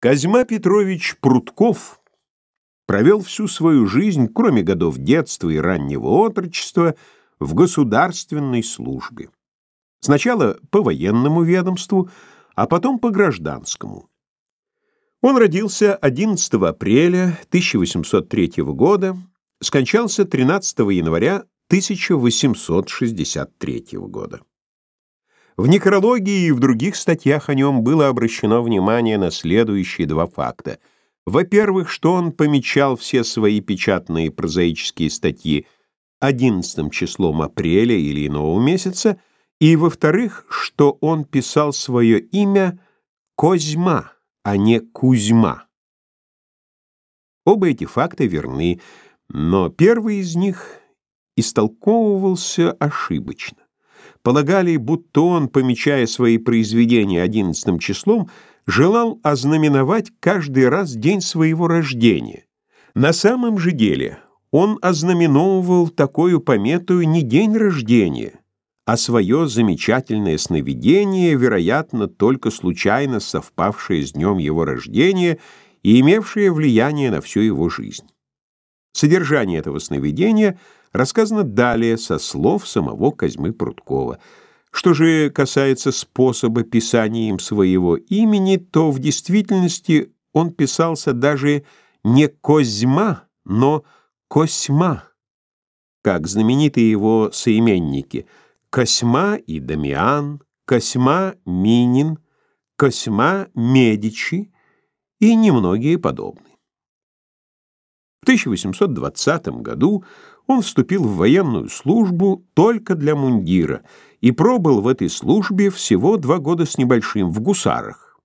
Козьма Петрович Прутков провел всю свою жизнь, кроме годов детства и раннего отрочества, в государственной службе. Сначала по военному ведомству, а потом по гражданскому. Он родился 11 апреля 1803 года, скончался 13 января 1863 года. В некрологии и в других статьях о нем было обращено внимание на следующие два факта. Во-первых, что он помечал все свои печатные прозаические статьи 11 числом апреля или иного месяца, и, во-вторых, что он писал свое имя Козьма, а не Кузьма. Оба эти факта верны, но первый из них истолковывался ошибочно полагали, будто он, помечая свои произведения одиннадцатым числом, желал ознаменовать каждый раз день своего рождения. На самом же деле он ознаменовывал такую пометую не день рождения, а свое замечательное сновидение, вероятно, только случайно совпавшее с днем его рождения и имевшее влияние на всю его жизнь. Содержание этого сновидения — рассказано далее со слов самого Козьмы Пруткова. Что же касается способа писания им своего имени, то в действительности он писался даже не Козьма, но Косьма, как знаменитые его соименники Косьма и Дамиан, Косьма Минин, Косьма Медичи и немногие подобные. В 1820 году он вступил в военную службу только для мундира и пробыл в этой службе всего два года с небольшим в гусарах.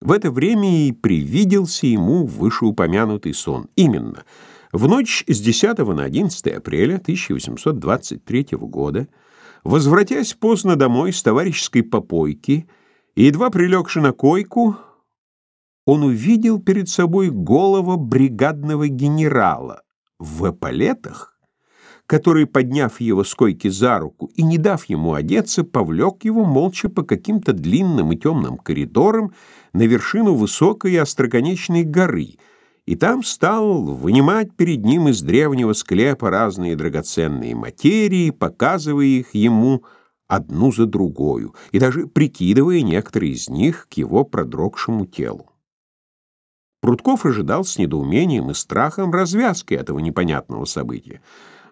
В это время и привиделся ему вышеупомянутый сон. Именно, в ночь с 10 на 11 апреля 1823 года, возвратясь поздно домой с товарищеской попойки едва прилегши на койку, он увидел перед собой голого бригадного генерала в эполетах, который, подняв его с койки за руку и не дав ему одеться, повлек его молча по каким-то длинным и темным коридорам на вершину высокой остроконечной горы, и там стал вынимать перед ним из древнего склепа разные драгоценные материи, показывая их ему одну за другою, и даже прикидывая некоторые из них к его продрогшему телу. Прутков ожидал с недоумением и страхом развязки этого непонятного события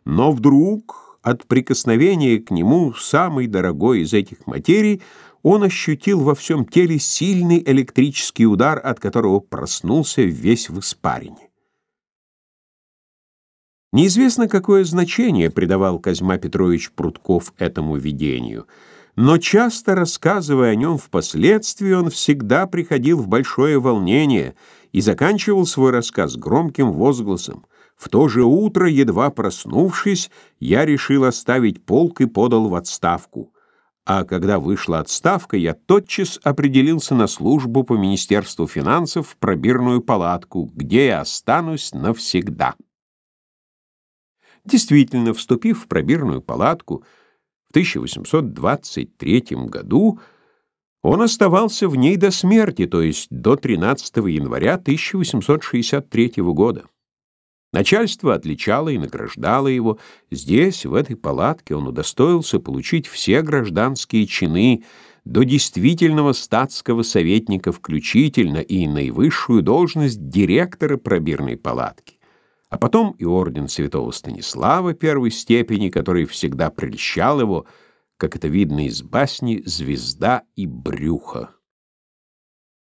но вдруг от прикосновения к нему самой дорогой из этих материй он ощутил во всем теле сильный электрический удар, от которого проснулся весь в испарине. Неизвестно, какое значение придавал Козьма Петрович Прутков этому видению, но часто рассказывая о нем впоследствии, он всегда приходил в большое волнение и заканчивал свой рассказ громким возгласом — в то же утро, едва проснувшись, я решил оставить полк и подал в отставку. А когда вышла отставка, я тотчас определился на службу по Министерству финансов в пробирную палатку, где я останусь навсегда. Действительно, вступив в пробирную палатку в 1823 году, он оставался в ней до смерти, то есть до 13 января 1863 года. Начальство отличало и награждало его. Здесь, в этой палатке, он удостоился получить все гражданские чины до действительного статского советника включительно и наивысшую должность директора пробирной палатки. А потом и орден святого Станислава первой степени, который всегда прельщал его, как это видно из басни «Звезда и брюхо».